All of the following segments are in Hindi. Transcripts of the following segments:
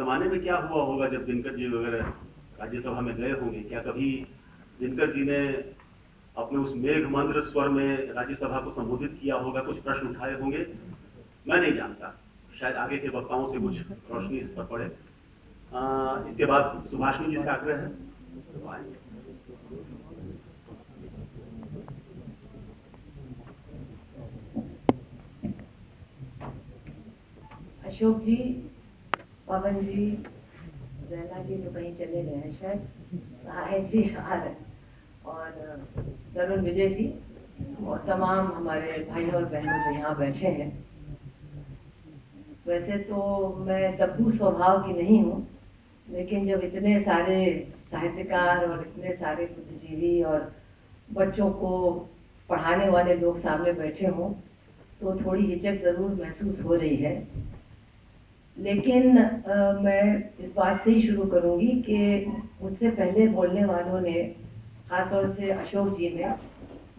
जमाने में क्या हुआ होगा जब दिनकर जी वगैरह राज्यसभा में गए होंगे? क्या कभी दिनकर जी ने अपने उस मेघ मंत्र स्वर में राज्यसभा को संबोधित किया होगा? कुछ प्रश्न उठाए होंगे? मैं नहीं जानता। शायद आगे के वक्ताओं से कुछ रोशनी इस पर पड़े। आ, इसके बाद सुभाषनी जी से आग्रह है। तो अशोक जी पवन जी रैना जी तो कहीं चले गए हैं शायद, सहाय जी आ रहे और तरुण विजय जी और तमाम हमारे भाई और बहनों जो यहाँ बैठे हैं। वैसे तो मैं दब्बू स्वभाव की नहीं हूँ, लेकिन जब इतने सारे साहित्यकार और इतने सारे बुद्धिजीवी और बच्चों को पढ़ाने वाले लोग सामने बैठे हों तो थोड़ी हिचक ज़रूर महसूस हो रही है। लेकिन आ, मैं इस बात से ही शुरू करूँगी कि मुझसे पहले बोलने वालों ने खासतौर से अशोक जी ने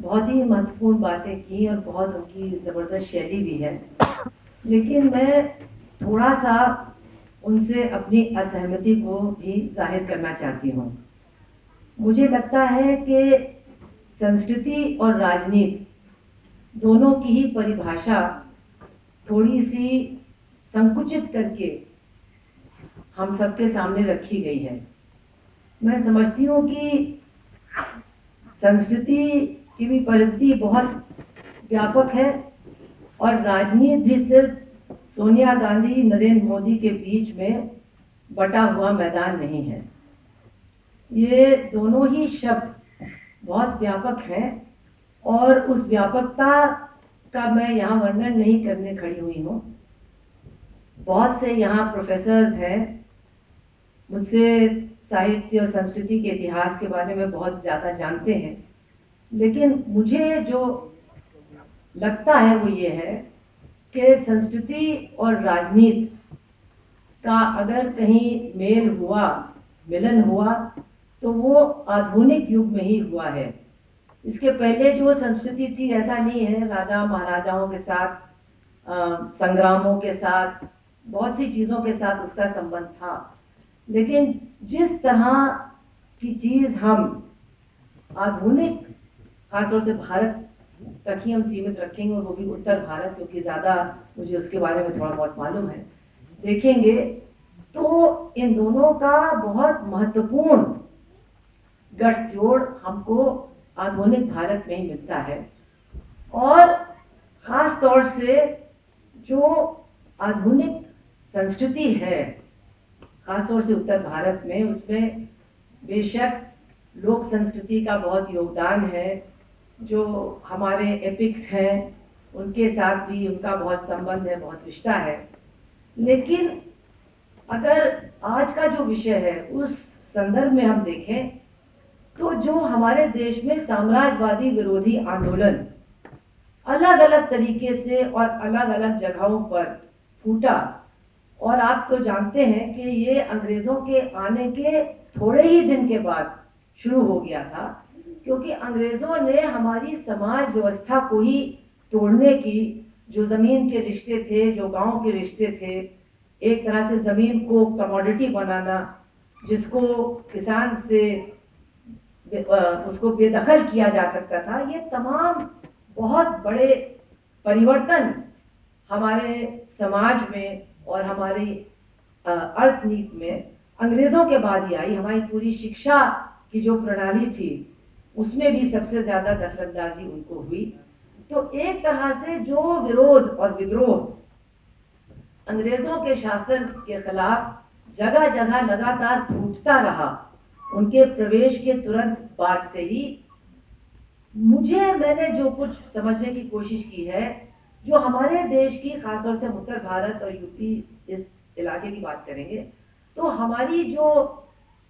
बहुत ही महत्वपूर्ण बातें की और बहुत उनकी ज़बरदस्त शैली भी है। लेकिन मैं थोड़ा सा उनसे अपनी असहमति को भी ज़ाहिर करना चाहती हूँ। मुझे लगता है कि संस्कृति और राजनीति दोनों की ही परिभाषा थोड़ी सी संकुचित करके हम सबके सामने रखी गई है। मैं समझती हूँ कि संस्कृति की भी परिधि बहुत व्यापक है और राजनीति भी सिर्फ़ सोनिया गांधी, नरेंद्र मोदी के बीच में बटा हुआ मैदान नहीं है। ये दोनों ही शब्द बहुत व्यापक हैं और उस व्यापकता का मैं यहाँ वर्णन नहीं करने खड़ी हुई हूँ। बहुत से यहाँ प्रोफेसर हैं, मुझसे साहित्य और संस्कृति के इतिहास के बारे में बहुत ज़्यादा जानते हैं। लेकिन मुझे जो लगता है वो ये है कि संस्कृति और राजनीति का अगर कहीं मेल हुआ, मिलन हुआ तो वो आधुनिक युग में ही हुआ है। इसके पहले जो संस्कृति थी ऐसा नहीं है। राजा महाराजाओं के साथ संग्रामों के साथ बहुत सी चीज़ों के साथ उसका संबंध था। लेकिन जिस तरह की चीज़ हम आधुनिक खासतौर से भारत तक ही हम सीमित रखेंगे और वो भी उत्तर भारत, क्योंकि ज़्यादा मुझे उसके बारे में थोड़ा बहुत मालूम है, देखेंगे तो इन दोनों का बहुत महत्वपूर्ण गठजोड़ हमको आधुनिक भारत में ही मिलता है। और ख़ास तौर से जो आधुनिक संस्कृति है, खासतौर से उत्तर भारत में, उसमें बेशक लोक संस्कृति का बहुत योगदान है, जो हमारे एपिक्स हैं, उनके साथ भी उनका बहुत संबंध है, बहुत रिश्ता है। लेकिन अगर आज का जो विषय है, उस संदर्भ में हम देखें तो जो हमारे देश में साम्राज्यवादी विरोधी आंदोलन अलग अलग तरीके से और अलग अलग जगहों पर फूटा और आप तो जानते हैं कि ये अंग्रेज़ों के आने के थोड़े ही दिन के बाद शुरू हो गया था, क्योंकि अंग्रेज़ों ने हमारी समाज व्यवस्था को ही तोड़ने की, जो ज़मीन के रिश्ते थे, जो गाँव के रिश्ते थे, एक तरह से ज़मीन को कमोडिटी बनाना, जिसको किसान से उसको बेदखल किया जा सकता था, ये तमाम बहुत बड़े परिवर्तन हमारे समाज में और हमारी अर्थनीति में अंग्रेज़ों के बाद ही आई, हमारी पूरी शिक्षा की जो प्रणाली थी, उसमें भी सबसे ज़्यादा दखलंदाजी उनको हुई। तो एक तरह से जो विरोध और विद्रोह अंग्रेज़ों के शासन के खिलाफ जगह जगह लगातार फूटता रहा, उनके प्रवेश के तुरंत बाद से ही, मुझे, मैंने जो कुछ समझने की कोशिश की है जो हमारे देश की, खासतौर से उत्तर भारत और यूपी इस इलाके की बात करेंगे तो हमारी जो,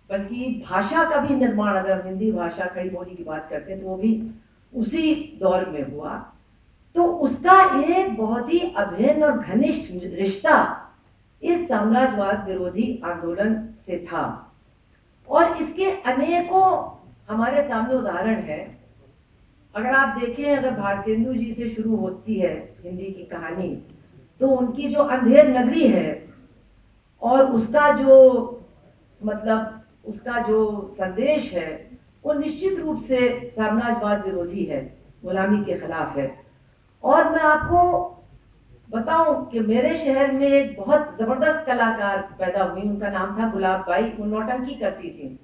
बल्कि भाषा का भी निर्माण, अगर हिंदी भाषा खड़ी बोली की बात करते हैं तो वो भी उसी दौर में हुआ। तो उसका एक बहुत ही अभिन्न और घनिष्ठ रिश्ता इस साम्राज्यवाद विरोधी आंदोलन से था। और इसके अनेकों, हमारे सामने उदाहरण है। अगर आप देखें, अगर भारतेंदु जी से शुरू होती है हिंदी की कहानी तो उनकी जो अंधेर नगरी है और उसका जो मतलब उसका जो संदेश है, वो निश्चित रूप से साम्राज्यवाद विरोधी है, गुलामी के खिलाफ है। और मैं आपको बताऊँ कि मेरे शहर में एक बहुत ज़बरदस्त कलाकार पैदा हुई। उनका नाम था गुलाब बाई। वो नौटंकी करती थी।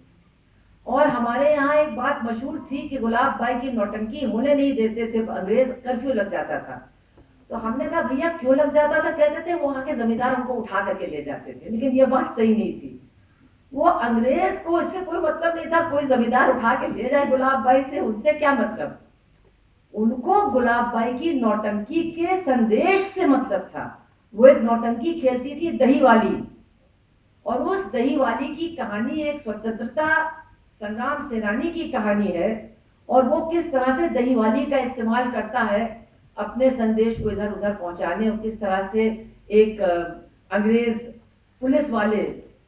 और हमारे यहाँ एक बात मशहूर थी कि गुलाब बाई की नौटंकी होने नहीं देते थे, अंग्रेज़ कर्फ्यू लग जाता था। तो हमने कहा, भैया, क्यों लग जाता था? कहते थे वहाँ के जमींदार उनको उठा करके ले जाते थे। लेकिन ये बात सही नहीं थी। वो अंग्रेज़ को इससे कोई मतलब नहीं था, कोई जमींदार उठा के ले जाए गुलाब बाई से, उनसे क्या मतलब? उनको गुलाब बाई की नौटंकी के संदेश से मतलब था। वो एक नौटंकी खेलती थी, दही वाली। और उस दही वाली की कहानी एक स्वतंत्रता संग्राम सेनानी की कहानी है और वो किस तरह से दहीवाली का इस्तेमाल करता है, अपने संदेश को इधर उधर पहुँचाने और किस तरह से एक अंग्रेज़ पुलिस वाले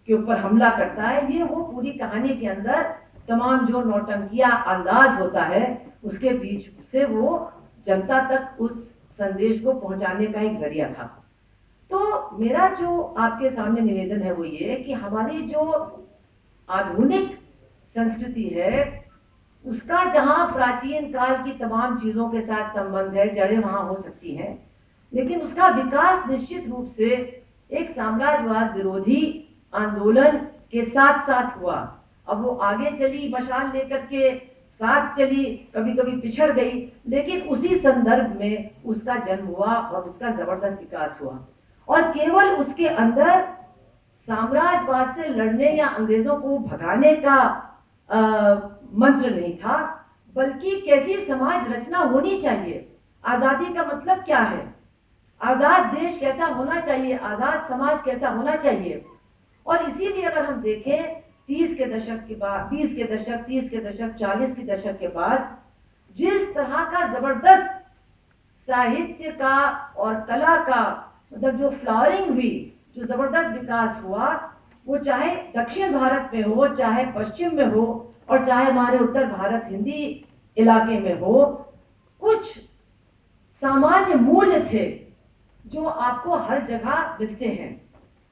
के ऊपर हमला करता है, ये वो पूरी कहानी के अंदर तमाम जो नौटंकिया अंदाज होता है, उसके बीच से वो जनता तक उस संदेश को पहुँचाने का एक ज़रिया था। तो मेरा जो आपके सामने निवेदन है वो ये कि हमारी जो आधुनिक संस्कृति है, उसका जहाँ प्राचीन काल की तमाम चीज़ों के साथ संबंध है, जड़ें वहाँ हो सकती हैं, लेकिन उसका विकास निश्चित रूप से एक साम्राज्यवाद विरोधी आंदोलन के साथ साथ हुआ। अब वो आगे चली, मशाल लेकर के साथ चली कभी कभी पिछड़ गई, लेकिन उसी संदर्भ में उसका जन्म हुआ और उसका ज़बरदस्त विकास हुआ। और केवल उसके अंदर साम्राज्यवाद से लड़ने या अंग्रेज़ों को भगाने का मंत्र नहीं था, बल्कि कैसी समाज रचना होनी चाहिए। आज़ादी का मतलब क्या है? आज़ाद देश कैसा होना चाहिए? आज़ाद समाज कैसा होना चाहिए? और इसीलिए अगर हम देखें, तीस के दशक के बाद, बीस के दशक, तीस के दशक, चालीस के दशक के बाद, जिस तरह का ज़बरदस्त साहित्य का और कला का मतलब जो फ्लावरिंग हुई, जो ज़बरदस्त विकास हुआ वो चाहे दक्षिण भारत में हो, चाहे पश्चिम में हो, और चाहे हमारे उत्तर भारत हिंदी इलाके में हो, कुछ सामान्य मूल्य थे जो आपको हर जगह मिलते हैं।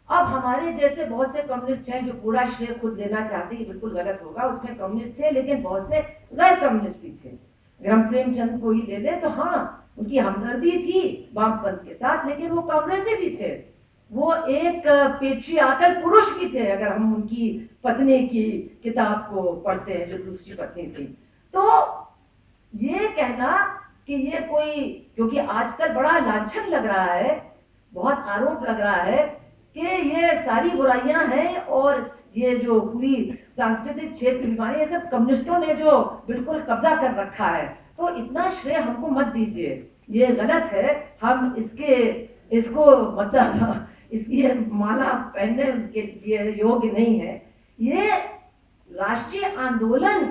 अब हमारे जैसे बहुत से कम्युनिस्ट हैं जो पूरा श्रेय खुद लेना चाहते हैं बिल्कुल गलत होगा, उसमें कम्युनिस्ट थे, लेकिन बहुत से गैर कम्युनिस्ट भी थे। ग्रम प्रेमचंद को ही ले ले तो हाँ उनकी हमदर्दी थी वामपंथ के साथ, लेकिन वो कांग्रेसी भी थे। वो एक पेट्रियाकल पुरुष भी थे, अगर हम उनकी पत्नी की किताब को पढ़ते हैं, जो दूसरी पत्नी थी। तो ये कहना कि ये कोई, क्योंकि आजकल बड़ा लाछन लग रहा है, बहुत आरोप लग रहा है कि ये सारी बुराइयाँ हैं और ये जो पूरी सांस्कृतिक क्षेत्र, बीमारी, ये सब कम्युनिस्टों ने जो बिल्कुल कब्जा कर रखा है। तो इतना श्रेय हमको मत दीजिए। ये गलत है। हम इसके, इसको मतलब इसकी माला पहनने के लिए योग्य नहीं है। ये राष्ट्रीय आंदोलन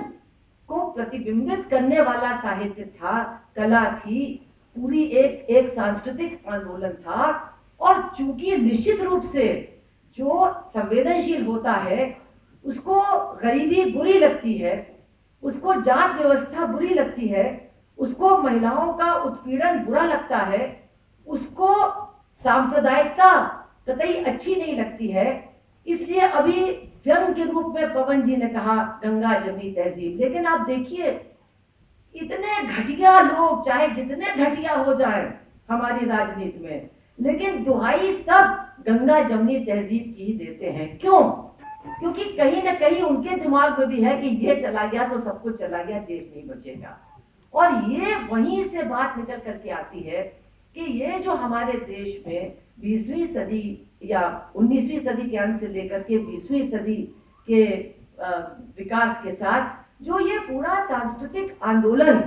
को प्रतिबिंबित करने वाला साहित्य था, कला थी, पूरी एक एक सांस्कृतिक आंदोलन था। और चूँकि निश्चित रूप से जो संवेदनशील होता है, उसको गरीबी बुरी लगती है, उसको जात व्यवस्था बुरी लगती है, उसको महिलाओं का उत्पीड़न बुरा लगता है, उसको सांप्रदायिकता कतई अच्छी नहीं लगती है। इसलिए अभी व्यंग के रूप में पवन जी ने कहा, गंगा जमनी तहजीब। लेकिन आप देखिए, इतने घटिया लोग, चाहे जितने घटिया हो जाए हमारी राजनीति में, लेकिन दुहाई सब गंगा जमनी तहजीब की ही देते हैं। क्यों? क्योंकि कहीं ना कहीं उनके दिमाग में भी है कि ये चला गया तो सब कुछ चला गया, देश नहीं बचेगा। और ये वहीं से बात निकल करके आती है कि ये जो हमारे देश में बीसवीं सदी या उन्नीसवीं सदी के अंत से लेकर के बीसवीं सदी के विकास के साथ जो ये पूरा सांस्कृतिक आंदोलन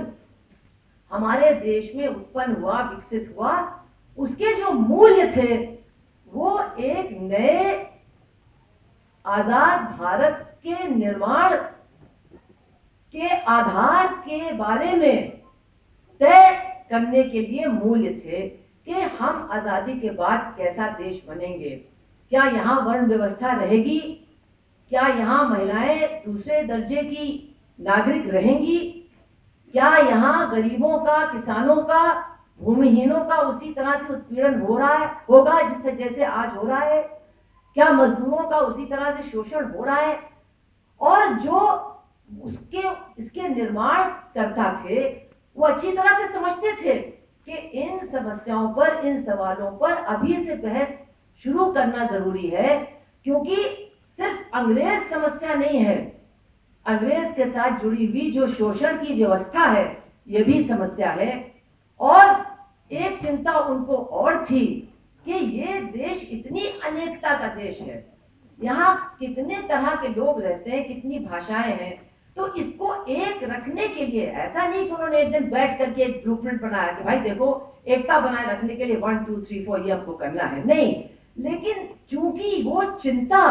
हमारे देश में उत्पन्न हुआ, विकसित हुआ, उसके जो मूल्य थे, वो एक नए आज़ाद भारत के निर्माण के आधार के बारे में तय करने के लिए मूल्य थे कि हम आज़ादी के बाद कैसा देश बनेंगे। क्या यहाँ वर्ण व्यवस्था रहेगी? क्या यहाँ महिलाएँ दूसरे दर्जे की नागरिक रहेंगी? क्या यहाँ गरीबों का, किसानों का, भूमिहीनों का उसी तरह से उत्पीड़न हो रहा है, होगा जिससे जैसे आज हो रहा है? क्या मजदूरों का उसी तरह से शोषण हो रहा है? और जो उसके, इसके निर्माण करता थे वो अच्छी तरह से समझते थे कि इन समस्याओं पर, इन सवालों पर अभी से बहस शुरू करना ज़रूरी है, क्योंकि सिर्फ़ अंग्रेज़ समस्या नहीं है। अंग्रेज़ के साथ जुड़ी हुई जो शोषण की व्यवस्था है यह भी समस्या है। और एक चिंता उनको और थी कि ये देश इतनी अनेकता का देश है। यहाँ कितने तरह के लोग रहते हैं, कितनी भाषाएँ हैं तो इसको एक रखने के लिए ऐसा नहीं कि उन्होंने एक दिन बैठ करके एक ब्लूप्रिंट बनाया कि भाई देखो, एकता बनाए रखने के लिए वन टू थ्री फोर ये हमको करना है। नहीं, लेकिन चूँकि वो चिंता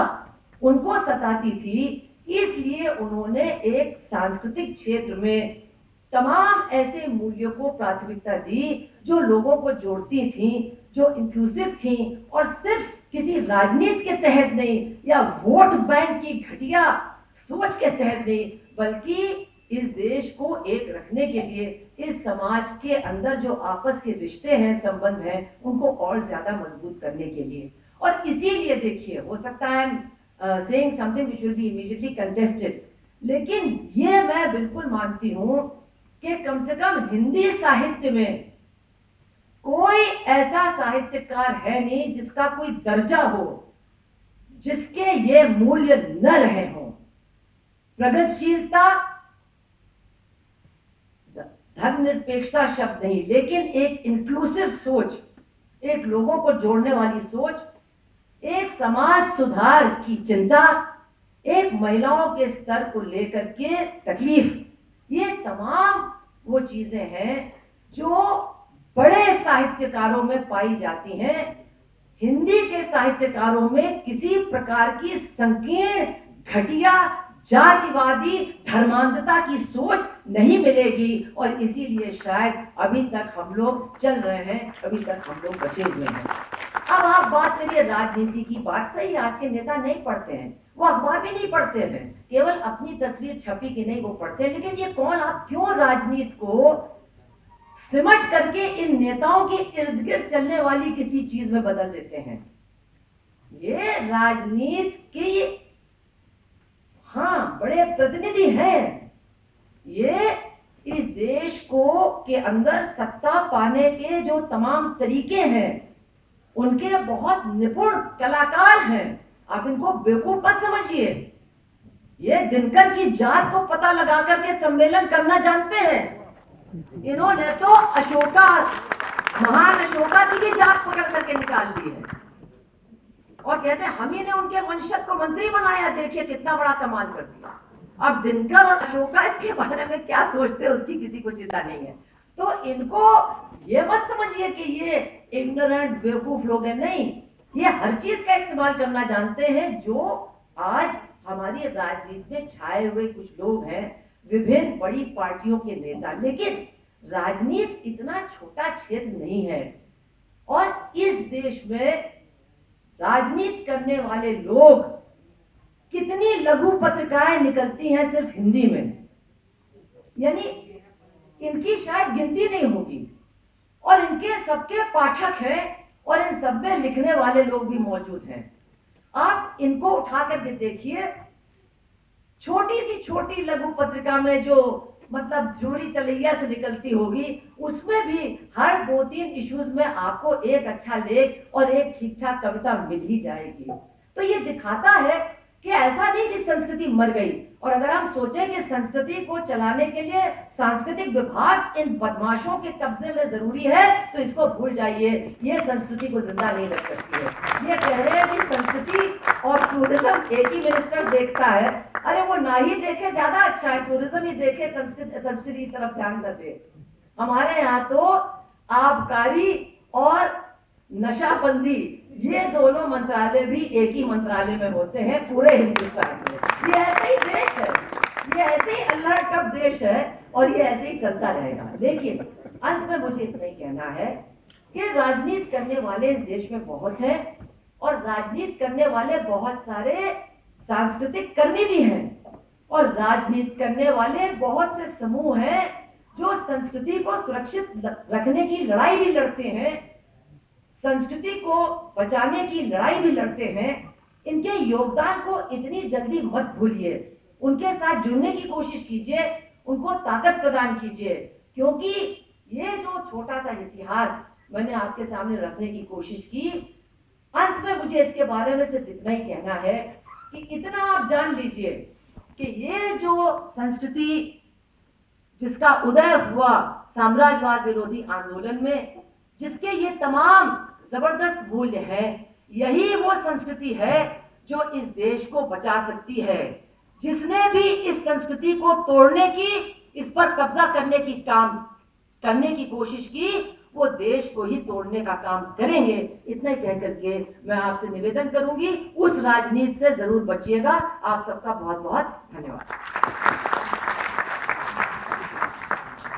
उनको सताती थी, इसलिए उन्होंने एक सांस्कृतिक क्षेत्र में तमाम ऐसे मूल्यों को प्राथमिकता दी, जो लोगों को जोड़ती थी, जो इंक्लूसिव थी, और सिर्फ़ किसी राजनीति के तहत नहीं, या वोट बैंक की घटिया सोच के तहत नहीं बल्कि इस देश को एक रखने के लिए इस समाज के अंदर जो आपस के रिश्ते हैं, संबंध हैं, उनको और ज़्यादा मज़बूत करने के लिए। और इसीलिए देखिए, हो सकता है saying something which will be immediately contested लेकिन ये मैं बिल्कुल मानती हूँ कि कम से कम हिंदी साहित्य में कोई ऐसा साहित्यकार है नहीं जिसका कोई दर्जा हो, जिसके ये मूल्य न रहे हों। प्रगतिशीलता धर्मनिरपेक्षता शब्द नहीं, लेकिन एक इंक्लूसिव सोच, एक लोगों को जोड़ने वाली सोच, एक समाज सुधार की चिंता, एक महिलाओं के स्तर को लेकर के तकलीफ़। ये तमाम वो चीज़ें हैं जो बड़े साहित्यकारों में पाई जाती हैं। हिंदी के साहित्यकारों में किसी प्रकार की संकीर्ण घटिया जातिवादी धर्मांधता की सोच नहीं मिलेगी। और इसीलिए शायद अभी तक हम लोग चल रहे हैं, अभी तक हम लोग बचे हुए हैं। अब आप बात करिए, राजनीति की बात सही, आज के नेता नहीं पढ़ते हैं। वो अखबार भी नहीं पढ़ते हैं। केवल अपनी तस्वीर छपी की नहीं वो पढ़ते हैं। लेकिन ये कौन, आप क्यों राजनीति को सिमट करके इन नेताओं के इर्द गिर्द चलने वाली किसी चीज़ में बदल देते हैं? ये राजनीति की हाँ बड़े प्रतिनिधि हैं। ये इस देश को के अंदर सत्ता पाने के जो तमाम तरीके हैं, उनके बहुत निपुण कलाकार हैं। आप इनको बेवकूफ़ मत समझिए। ये दिनकर की जात को पता लगा करके सम्मेलन करना जानते हैं। इन्होंने तो अशोका, महान अशोका की जात पकड़ करके निकाल दी है। और कहते हैं, हम ही ने उनके वंशज को मंत्री बनाया, देखिए कितना बड़ा कमाल कर दिया। अब दिनकर और अशोका इसके बारे में क्या सोचते हैं, उसकी किसी को चिंता नहीं है। तो इनको ये मत समझिए कि ये इग्नोरेंट बेवकूफ़ लोग हैं। नहीं, ये हर चीज़ का इस्तेमाल करना जानते हैं, जो आज हमारी राजनीति में छाए हुए कुछ लोग हैं, विभिन्न बड़ी पार्टियों के नेता। लेकिन राजनीति इतना छोटा क्षेत्र नहीं है। और इस देश में राजनीति करने वाले लोग कितनी लघु पत्रिकाएँ निकलती हैं सिर्फ़ हिंदी में। यानी इनकी शायद गिनती नहीं होगी। और इनके सबके पाठक हैं और इन सब में लिखने वाले लोग भी मौजूद हैं। आप इनको उठा करके देखिए, छोटी सी छोटी लघु पत्रिका में जो मतलब जोड़ी चलैया से निकलती होगी, उसमें भी हर दो तीन इश्यूज़ में आपको एक अच्छा लेख और एक ठीक ठाक कविता मिल ही जाएगी। तो ये दिखाता है कि ऐसा नहीं कि संस्कृति मर गई। और अगर हम सोचें कि संस्कृति को चलाने के लिए सांस्कृतिक विभाग इन बदमाशों के कब्जे में ज़रूरी है तो इसको भूल जाइए। ये संस्कृति को ज़िंदा नहीं रख सकती है। ये कह रहे हैं कि संस्कृति और टूरिज़्म एक ही मिनिस्टर देखता है। अरे वो ना ही देखे, ज़्यादा अच्छा है टूरिज़्म ही देखे, संस्कृति संस्कृति की तरफ़ ध्यान न दे हमारे यहाँ तो आबकारी और नशाबंदी, ये दोनों मंत्रालय भी एक ही मंत्रालय में होते हैं, पूरे हिंदुस्तान में। ये ऐसे ही देश है। ये ऐसे ही अल्लाह का देश है और ये ऐसे ही चलता रहेगा। लेकिन अंत में मुझे इतना ही कहना है कि राजनीति करने वाले इस देश में बहुत हैं और राजनीति करने वाले बहुत सारे सांस्कृतिक कर्मी भी हैं और राजनीति करने वाले बहुत से समूह हैं जो संस्कृति को सुरक्षित रखने की लड़ाई भी लड़ते हैं। संस्कृति को बचाने की लड़ाई भी लड़ते हैं, इनके योगदान को इतनी जल्दी मत भूलिए। उनके साथ जुड़ने की कोशिश कीजिए, उनको ताकत प्रदान कीजिए, क्योंकि ये जो छोटा सा इतिहास मैंने आपके सामने रखने की कोशिश की, अंत में मुझे इसके बारे में सिर्फ़ इतना ही कहना है कि इतना आप जान लीजिए कि ये जो संस्कृति जिसका उदय हुआ साम्राज्यवाद विरोधी आंदोलन में, जिसके ये तमाम ज़बरदस्त मूल्य हैं। यही वो संस्कृति है जो इस देश को बचा सकती है। जिसने भी इस संस्कृति को तोड़ने की, इस पर कब्जा करने की काम, करने की कोशिश की, वो देश को ही तोड़ने का काम करेंगे। इतना कह करके मैं आपसे निवेदन करूँगी, उस राजनीति से ज़रूर बचिएगा। आप सबका बहुत बहुत धन्यवाद।